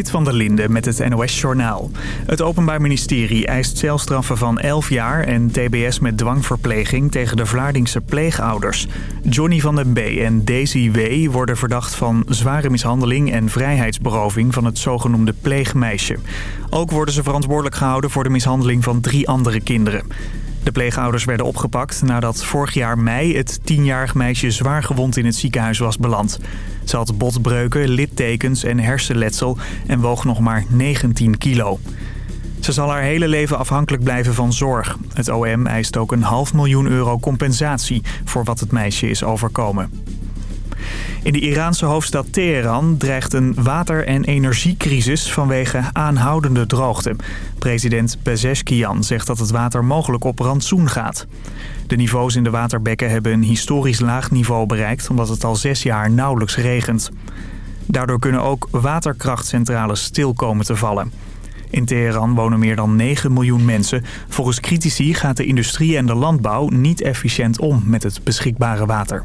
Dit van der Linde met het NOS-journaal. Het Openbaar Ministerie eist celstraffen van 11 jaar en tbs met dwangverpleging tegen de Vlaardingse pleegouders. Johnny van den B. en Daisy W. worden verdacht van zware mishandeling en vrijheidsberoving van het zogenoemde pleegmeisje. Ook worden ze verantwoordelijk gehouden voor de mishandeling van drie andere kinderen. De pleegouders werden opgepakt nadat vorig jaar mei het tienjarig meisje zwaar gewond in het ziekenhuis was beland. Ze had botbreuken, littekens en hersenletsel en woog nog maar 19 kilo. Ze zal haar hele leven afhankelijk blijven van zorg. Het OM eist ook een half miljoen euro compensatie voor wat het meisje is overkomen. In de Iraanse hoofdstad Teheran dreigt een water- en energiecrisis vanwege aanhoudende droogte. President Pezeshkian zegt dat het water mogelijk op rantsoen gaat. De niveaus in de waterbekken hebben een historisch laag niveau bereikt... omdat het al zes jaar nauwelijks regent. Daardoor kunnen ook waterkrachtcentrales stil komen te vallen. In Teheran wonen meer dan 9 miljoen mensen. Volgens critici gaat de industrie en de landbouw niet efficiënt om met het beschikbare water.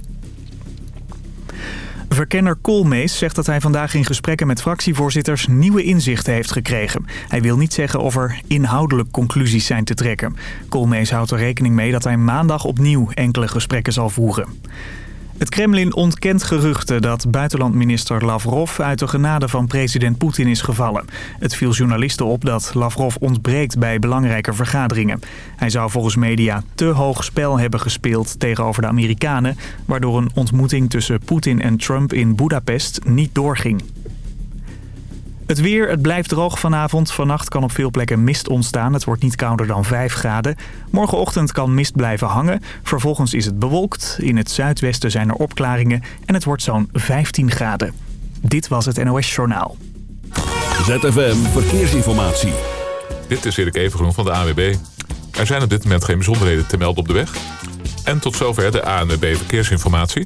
Verkenner Koolmees zegt dat hij vandaag in gesprekken met fractievoorzitters nieuwe inzichten heeft gekregen. Hij wil niet zeggen of er inhoudelijk conclusies zijn te trekken. Koolmees houdt er rekening mee dat hij maandag opnieuw enkele gesprekken zal voeren. Het Kremlin ontkent geruchten dat buitenlandminister Lavrov uit de genade van president Poetin is gevallen. Het viel journalisten op dat Lavrov ontbreekt bij belangrijke vergaderingen. Hij zou volgens media te hoog spel hebben gespeeld tegenover de Amerikanen... waardoor een ontmoeting tussen Poetin en Trump in Budapest niet doorging. Het weer, het blijft droog vanavond. Vannacht kan op veel plekken mist ontstaan. Het wordt niet kouder dan 5 graden. Morgenochtend kan mist blijven hangen. Vervolgens is het bewolkt. In het zuidwesten zijn er opklaringen. En het wordt zo'n 15 graden. Dit was het NOS Journaal. ZFM Verkeersinformatie. Dit is Erik Evengroen van de AWB. Er zijn op dit moment geen bijzonderheden te melden op de weg. En tot zover de ANWB Verkeersinformatie.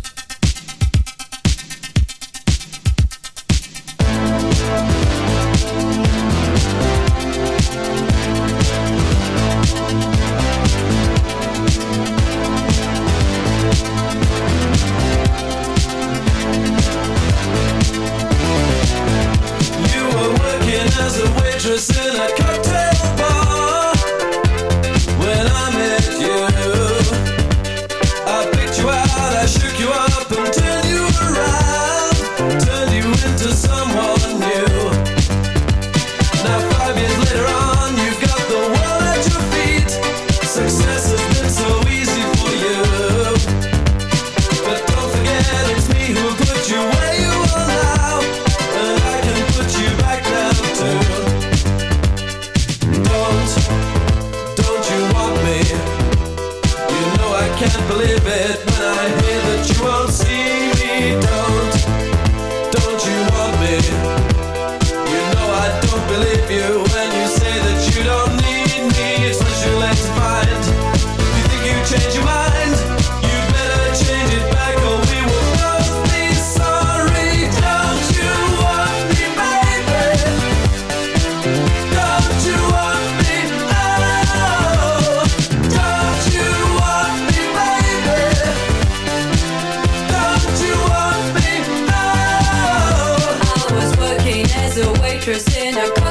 waitress in a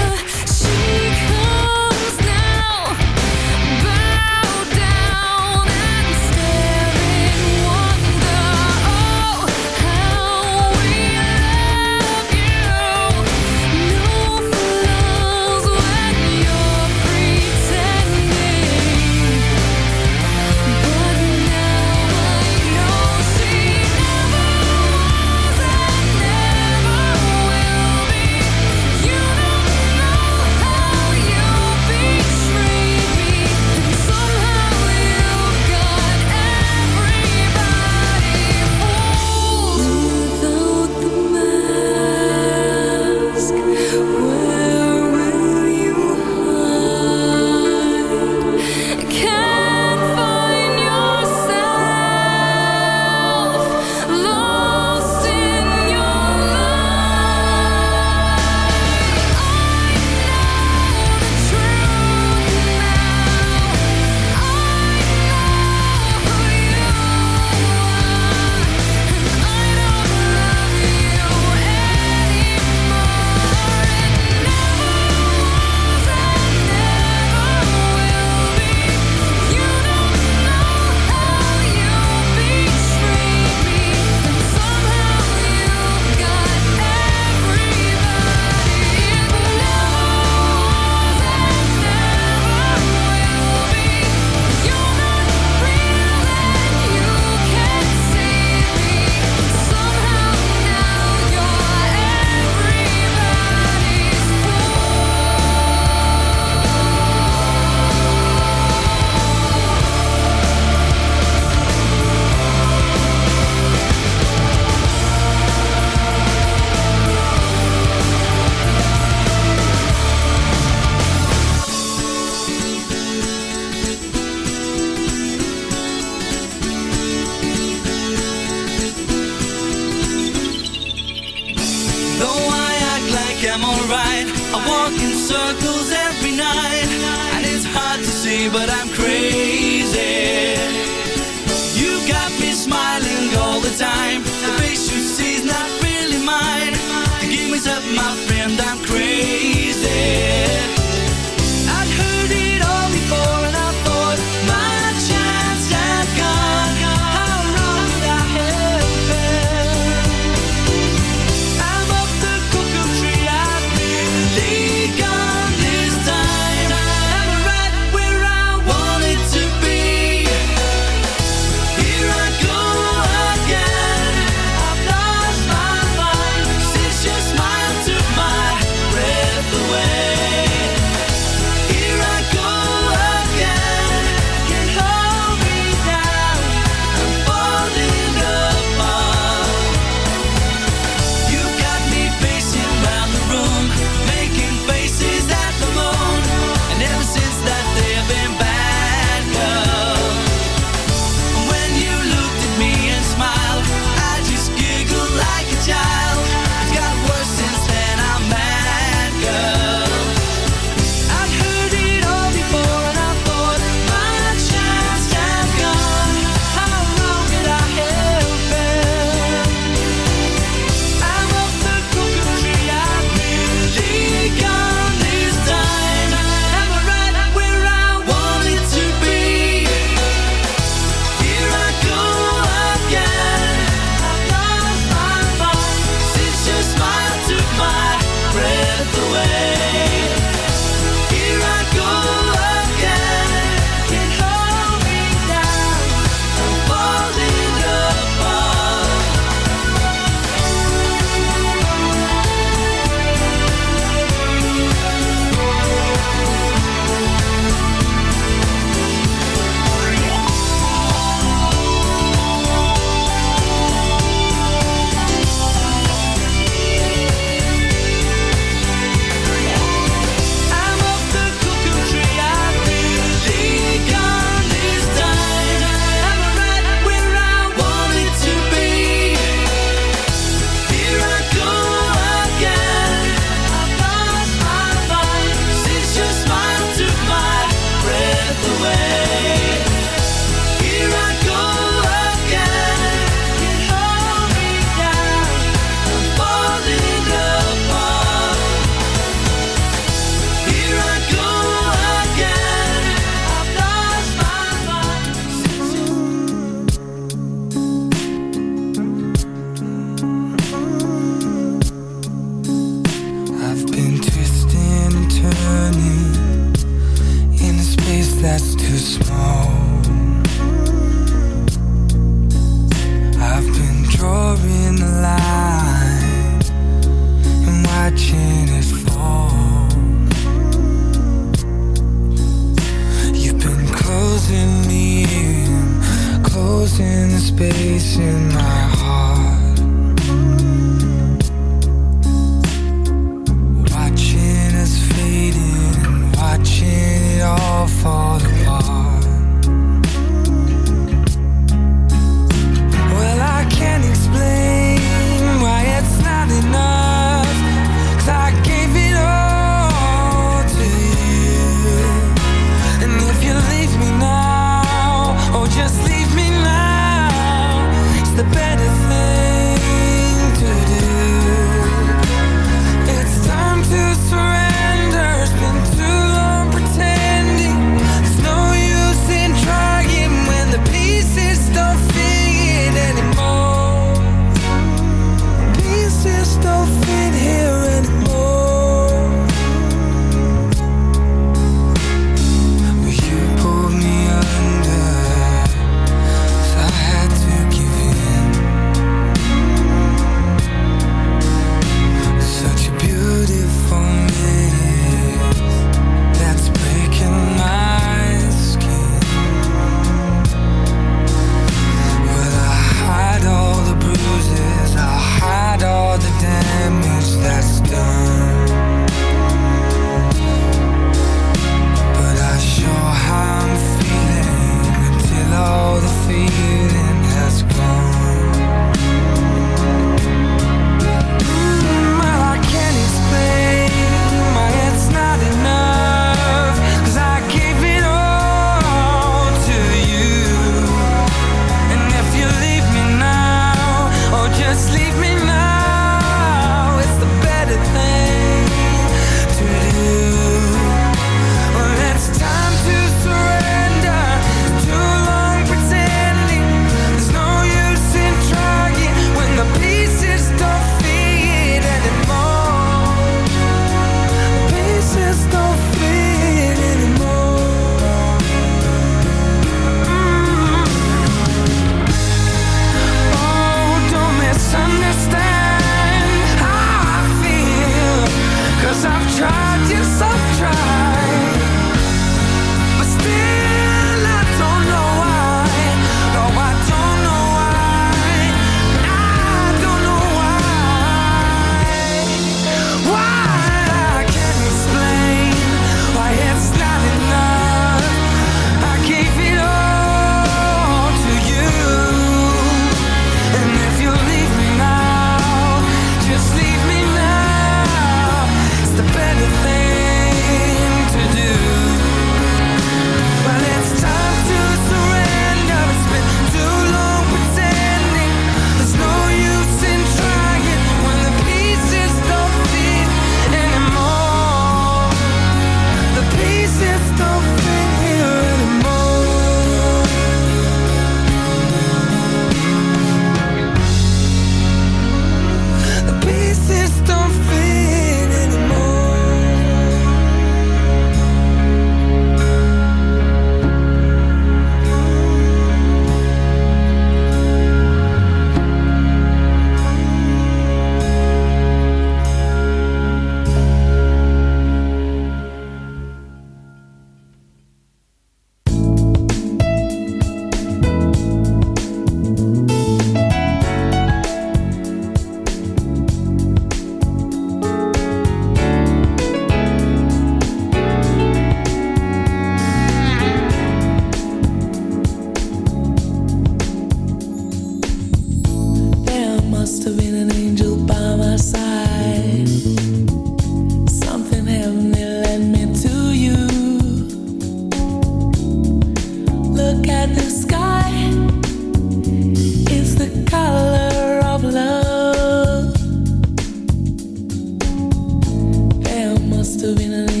Still be the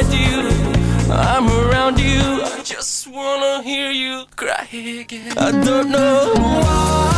beside you. I'm around you. I just wanna hear you cry again. I don't know why.